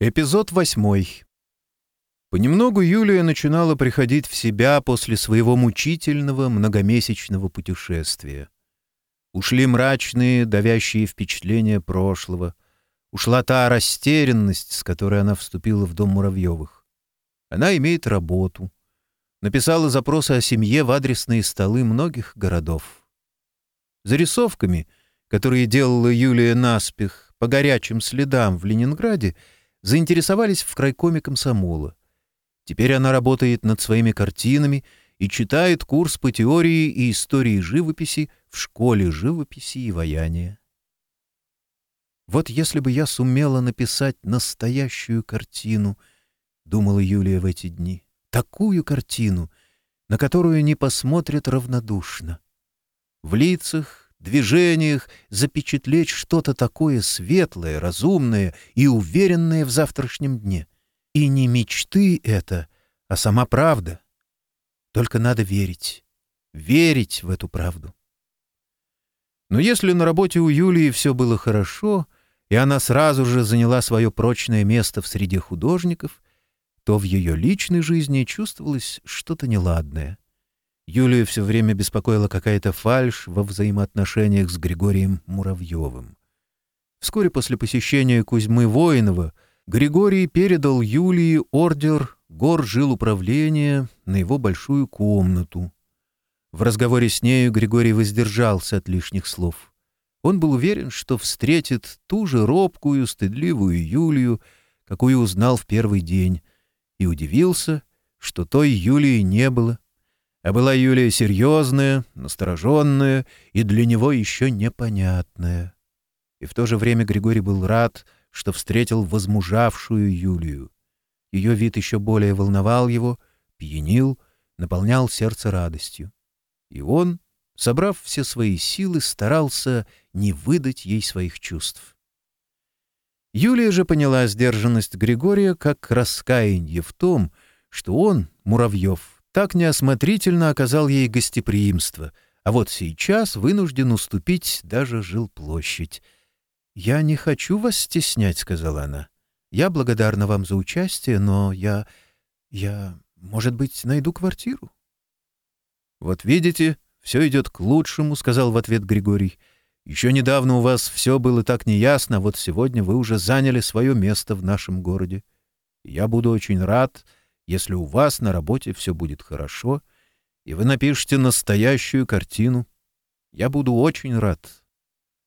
Эпизод восьмой. Понемногу Юлия начинала приходить в себя после своего мучительного многомесячного путешествия. Ушли мрачные, давящие впечатления прошлого. Ушла та растерянность, с которой она вступила в дом Муравьевых. Она имеет работу. Написала запросы о семье в адресные столы многих городов. Зарисовками, которые делала Юлия наспех по горячим следам в Ленинграде, — заинтересовались в крайкоме комсомола. Теперь она работает над своими картинами и читает курс по теории и истории живописи в школе живописи и ваяния. «Вот если бы я сумела написать настоящую картину», — думала Юлия в эти дни, — «такую картину, на которую не посмотрят равнодушно. В лицах, движениях запечатлеть что-то такое светлое, разумное и уверенное в завтрашнем дне. И не мечты это, а сама правда. Только надо верить. Верить в эту правду. Но если на работе у Юлии все было хорошо, и она сразу же заняла свое прочное место в среде художников, то в ее личной жизни чувствовалось что-то неладное — Юлию все время беспокоила какая-то фальшь во взаимоотношениях с Григорием Муравьевым. Вскоре после посещения Кузьмы Воинова Григорий передал Юлии ордер гор управления на его большую комнату. В разговоре с нею Григорий воздержался от лишних слов. Он был уверен, что встретит ту же робкую, стыдливую Юлию, какую узнал в первый день, и удивился, что той Юлии не было — а была Юлия серьезная, настороженная и для него еще непонятная. И в то же время Григорий был рад, что встретил возмужавшую Юлию. Ее вид еще более волновал его, пьянил, наполнял сердце радостью. И он, собрав все свои силы, старался не выдать ей своих чувств. Юлия же поняла сдержанность Григория как раскаяние в том, что он, Муравьев, так неосмотрительно оказал ей гостеприимство, а вот сейчас вынужден уступить даже жилплощадь. «Я не хочу вас стеснять», — сказала она. «Я благодарна вам за участие, но я... я, может быть, найду квартиру?» «Вот видите, все идет к лучшему», — сказал в ответ Григорий. «Еще недавно у вас все было так неясно, вот сегодня вы уже заняли свое место в нашем городе. Я буду очень рад...» Если у вас на работе все будет хорошо, и вы напишете настоящую картину, я буду очень рад.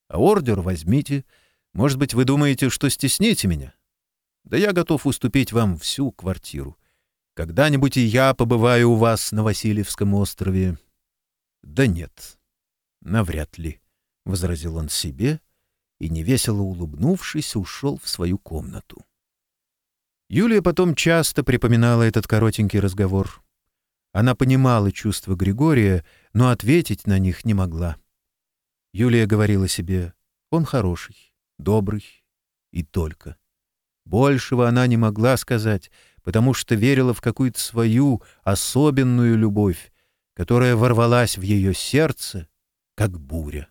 А ордер возьмите. Может быть, вы думаете, что стесните меня? Да я готов уступить вам всю квартиру. Когда-нибудь и я побываю у вас на Васильевском острове. — Да нет, навряд ли, — возразил он себе и, невесело улыбнувшись, ушел в свою комнату. Юлия потом часто припоминала этот коротенький разговор. Она понимала чувства Григория, но ответить на них не могла. Юлия говорила себе, он хороший, добрый и только. Большего она не могла сказать, потому что верила в какую-то свою особенную любовь, которая ворвалась в ее сердце, как буря.